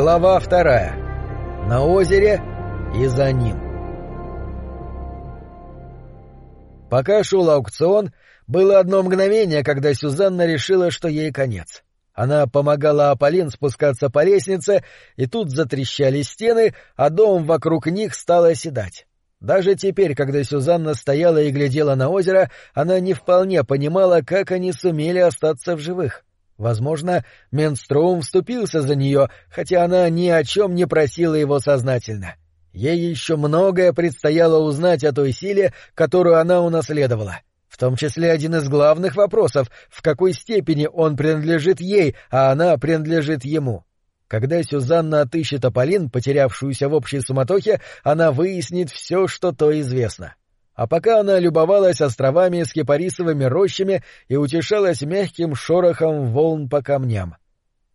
Глава вторая. На озере и за ним. Пока шел аукцион, было одно мгновение, когда Сюзанна решила, что ей конец. Она помогала Аполлин спускаться по лестнице, и тут затрещали стены, а дом вокруг них стал оседать. Даже теперь, когда Сюзанна стояла и глядела на озеро, она не вполне понимала, как они сумели остаться в живых. Возможно, Менстроум вступился за нее, хотя она ни о чем не просила его сознательно. Ей еще многое предстояло узнать о той силе, которую она унаследовала. В том числе один из главных вопросов, в какой степени он принадлежит ей, а она принадлежит ему. Когда Сюзанна отыщет Аполлин, потерявшуюся в общей суматохе, она выяснит все, что то известно а пока она любовалась островами с кипарисовыми рощами и утешалась мягким шорохом волн по камням.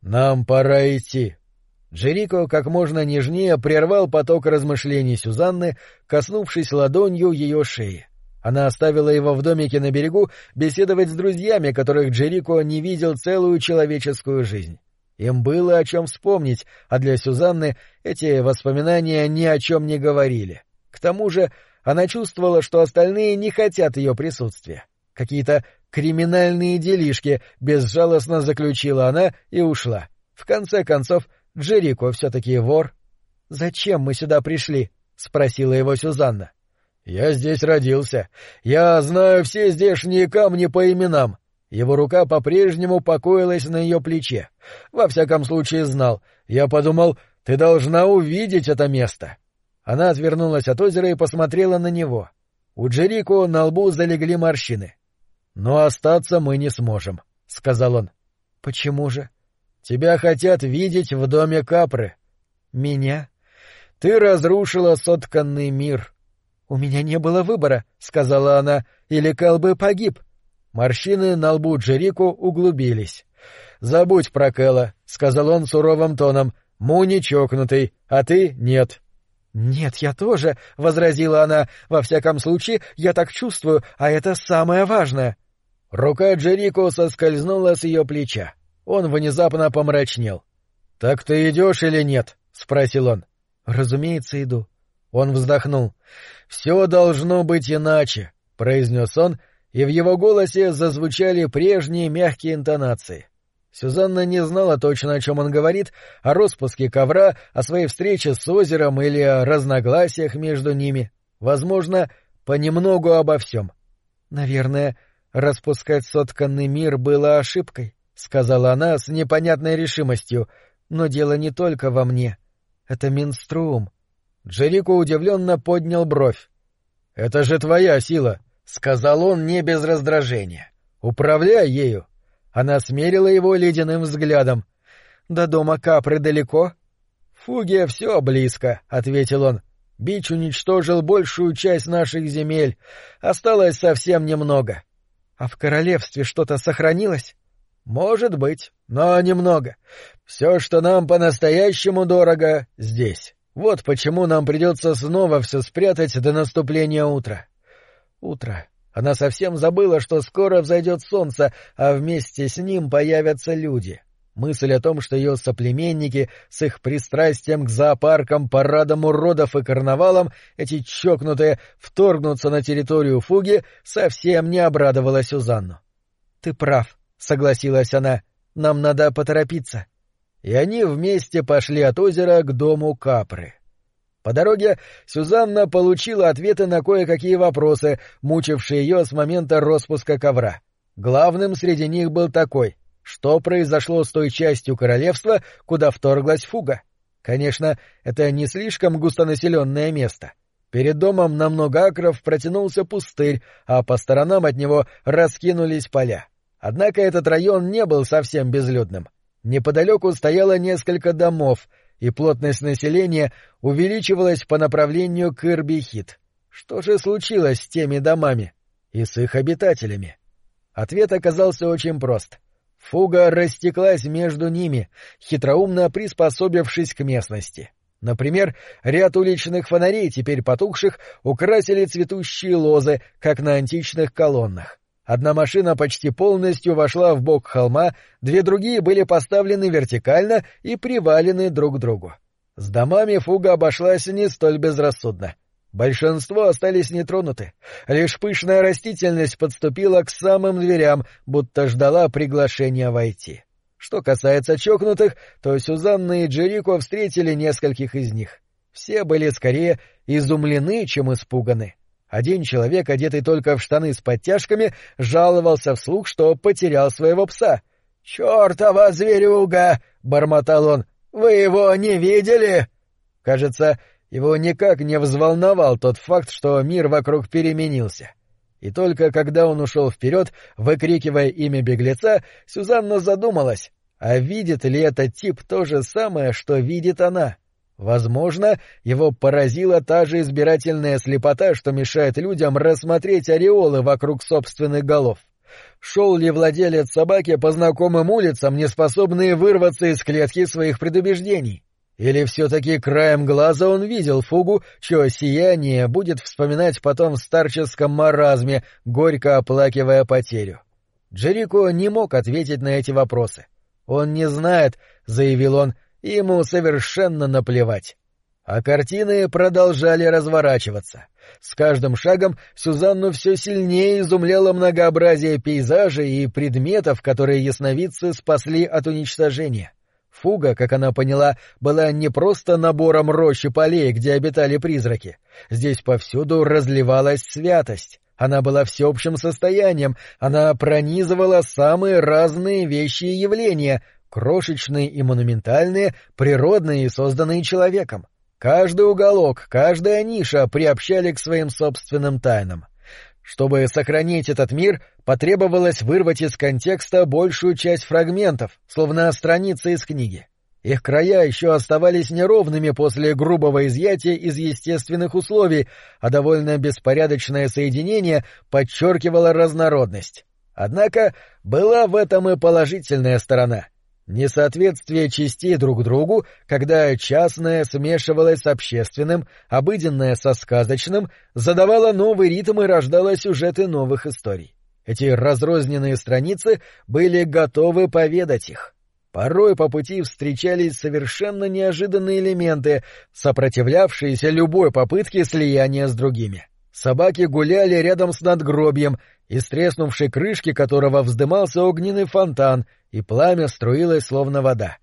«Нам пора идти». Джерико как можно нежнее прервал поток размышлений Сюзанны, коснувшись ладонью ее шеи. Она оставила его в домике на берегу беседовать с друзьями, которых Джерико не видел целую человеческую жизнь. Им было о чем вспомнить, а для Сюзанны эти воспоминания ни о чем не говорили. К тому же она чувствовала, что остальные не хотят ее присутствия. Какие-то криминальные делишки, безжалостно заключила она и ушла. В конце концов, Джерико все-таки вор. «Зачем мы сюда пришли?» — спросила его Сюзанна. «Я здесь родился. Я знаю все здешние камни по именам». Его рука по-прежнему покоилась на ее плече. Во всяком случае, знал. Я подумал, ты должна увидеть это место. Она отвернулась от озера и посмотрела на него. У Джерико на лбу залегли морщины. — Но остаться мы не сможем, — сказал он. — Почему же? — Тебя хотят видеть в доме Капры. — Меня? — Ты разрушила сотканный мир. — У меня не было выбора, — сказала она, — или Кал бы погиб. Морщины на лбу Джерико углубились. — Забудь про Кэла, — сказал он суровым тоном. — Муни чокнутый, а ты — нет. «Нет, я тоже», — возразила она. «Во всяком случае, я так чувствую, а это самое важное». Рука Джерико соскользнула с ее плеча. Он внезапно помрачнел. «Так ты идешь или нет?» — спросил он. «Разумеется, иду». Он вздохнул. «Все должно быть иначе», — произнес он, и в его голосе зазвучали прежние мягкие интонации. Сюзанна не знала точно, о чем он говорит, о распуске ковра, о своей встрече с озером или о разногласиях между ними. Возможно, понемногу обо всем. «Наверное, распускать сотканный мир было ошибкой», — сказала она с непонятной решимостью. «Но дело не только во мне. Это Минструм». Джерико удивленно поднял бровь. «Это же твоя сила», — сказал он не без раздражения. «Управляй ею». Она смерила его ледяным взглядом. «До дома Капры далеко?» «Фуге все близко», — ответил он. «Бич уничтожил большую часть наших земель. Осталось совсем немного». «А в королевстве что-то сохранилось?» «Может быть, но немного. Все, что нам по-настоящему дорого, здесь. Вот почему нам придется снова все спрятать до наступления утра». «Утро», она совсем забыла, что скоро взойдет солнце, а вместе с ним появятся люди. Мысль о том, что ее соплеменники с их пристрастием к зоопаркам, парадам уродов и карнавалам, эти чокнутые, вторгнутся на территорию фуги, совсем не обрадовала Сюзанну. — Ты прав, — согласилась она, — нам надо поторопиться. И они вместе пошли от озера к дому Капры. — по дороге Сюзанна получила ответы на кое-какие вопросы, мучившие ее с момента распуска ковра. Главным среди них был такой — что произошло с той частью королевства, куда вторглась фуга? Конечно, это не слишком густонаселенное место. Перед домом на много акров протянулся пустырь, а по сторонам от него раскинулись поля. Однако этот район не был совсем безлюдным. Неподалеку стояло несколько домов — и плотность населения увеличивалась по направлению к Ирбихит. Что же случилось с теми домами и с их обитателями? Ответ оказался очень прост. Фуга растеклась между ними, хитроумно приспособившись к местности. Например, ряд уличных фонарей, теперь потухших, украсили цветущие лозы, как на античных колоннах. Одна машина почти полностью вошла в бок холма, две другие были поставлены вертикально и привалены друг к другу. С домами фуга обошлась не столь безрассудно. Большинство остались нетронуты. Лишь пышная растительность подступила к самым дверям, будто ждала приглашения войти. Что касается чокнутых, то Сюзанна и Джерико встретили нескольких из них. Все были скорее изумлены, чем испуганы. Один человек, одетый только в штаны с подтяжками, жаловался вслух, что потерял своего пса. «Чёртова зверюга!» — бормотал он. «Вы его не видели?» Кажется, его никак не взволновал тот факт, что мир вокруг переменился. И только когда он ушел вперед, выкрикивая имя беглеца, Сюзанна задумалась, а видит ли этот тип то же самое, что видит она? Возможно, его поразила та же избирательная слепота, что мешает людям рассмотреть ореолы вокруг собственных голов. Шел ли владелец собаки по знакомым улицам, не способные вырваться из клетки своих предубеждений? Или все-таки краем глаза он видел фугу, чье сияние будет вспоминать потом в старческом маразме, горько оплакивая потерю? Джерико не мог ответить на эти вопросы. «Он не знает», — заявил он, — «ему совершенно наплевать». А картины продолжали разворачиваться. С каждым шагом Сюзанну все сильнее изумляло многообразие пейзажей и предметов, которые ясновидцы спасли от уничтожения. Фуга, как она поняла, была не просто набором рощи полей, где обитали призраки. Здесь повсюду разливалась святость. Она была всеобщим состоянием, она пронизывала самые разные вещи и явления, крошечные и монументальные, природные и созданные человеком. Каждый уголок, каждая ниша приобщали к своим собственным тайнам. Чтобы сохранить этот мир, потребовалось вырвать из контекста большую часть фрагментов, словно страницы из книги. Их края еще оставались неровными после грубого изъятия из естественных условий, а довольно беспорядочное соединение подчеркивало разнородность. Однако была в этом и положительная сторона. Несоответствие частей друг другу, когда частное смешивалось с общественным, обыденное со сказочным, задавало новый ритм и рождало сюжеты новых историй. Эти разрозненные страницы были готовы поведать их. Порой по пути встречались совершенно неожиданные элементы, сопротивлявшиеся любой попытке слияния с другими. Собаки гуляли рядом с надгробием, из треснувшей крышки которого вздымался огненный фонтан, и пламя струилось словно вода.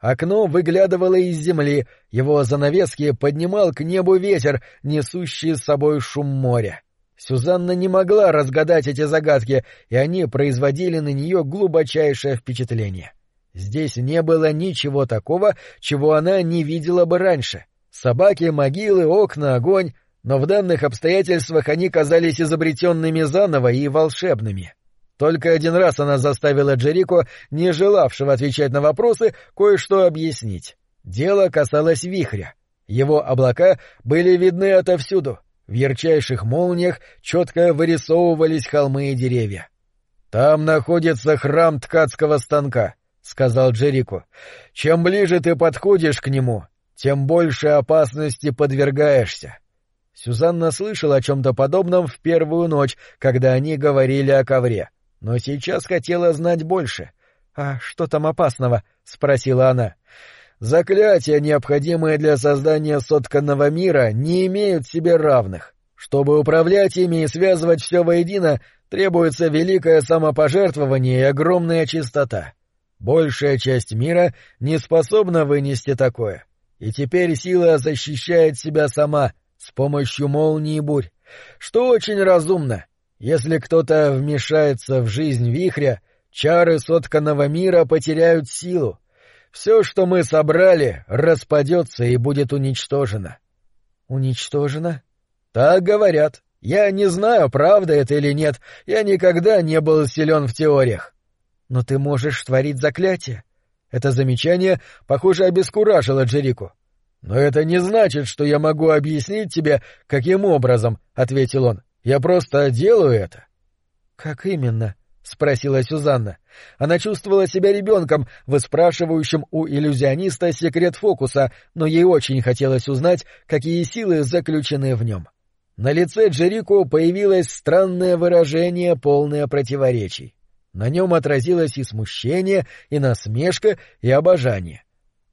Окно выглядывало из земли, его занавески поднимал к небу ветер, несущий с собой шум моря. Сюзанна не могла разгадать эти загадки, и они производили на нее глубочайшее впечатление. Здесь не было ничего такого, чего она не видела бы раньше. Собаки, могилы, окна, огонь но в данных обстоятельствах они казались изобретенными заново и волшебными. Только один раз она заставила Джерико, не желавшего отвечать на вопросы, кое-что объяснить. Дело касалось вихря. Его облака были видны отовсюду. В ярчайших молниях четко вырисовывались холмы и деревья. «Там находится храм ткацкого станка», — сказал Джерико. «Чем ближе ты подходишь к нему, тем больше опасности подвергаешься. Сюзанна слышала о чем-то подобном в первую ночь, когда они говорили о ковре, но сейчас хотела знать больше. «А что там опасного?» — спросила она. «Заклятия, необходимые для создания сотканного мира, не имеют себе равных. Чтобы управлять ими и связывать все воедино, требуется великое самопожертвование и огромная чистота. Большая часть мира не способна вынести такое. И теперь сила защищает себя сама — с помощью молнии и бурь, что очень разумно. Если кто-то вмешается в жизнь вихря, чары сотканного мира потеряют силу. Все, что мы собрали, распадется и будет уничтожено. Уничтожено? Так говорят. Я не знаю, правда это или нет, я никогда не был силен в теориях. Но ты можешь творить заклятие. Это замечание, похоже, обескуражило Джерику. «Но это не значит, что я могу объяснить тебе, каким образом», — ответил он. «Я просто делаю это». «Как именно?» — спросила Сюзанна. Она чувствовала себя ребенком, выспрашивающим у иллюзиониста секрет фокуса, но ей очень хотелось узнать, какие силы заключены в нем. На лице Джерико появилось странное выражение, полное противоречий. На нем отразилось и смущение, и насмешка, и обожание.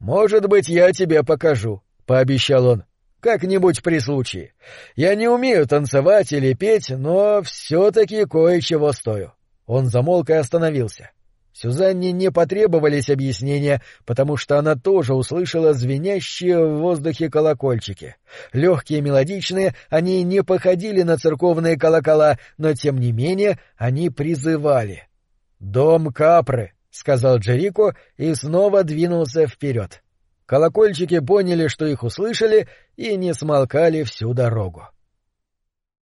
«Может быть, я тебе покажу», — пообещал он. «Как-нибудь при случае. Я не умею танцевать или петь, но все-таки кое-чего стою». Он замолк и остановился. Сюзанне не потребовались объяснения, потому что она тоже услышала звенящие в воздухе колокольчики. Легкие, мелодичные, они не походили на церковные колокола, но, тем не менее, они призывали. «Дом Капры», — сказал Джерико и снова двинулся вперед. Колокольчики поняли, что их услышали, и не смолкали всю дорогу.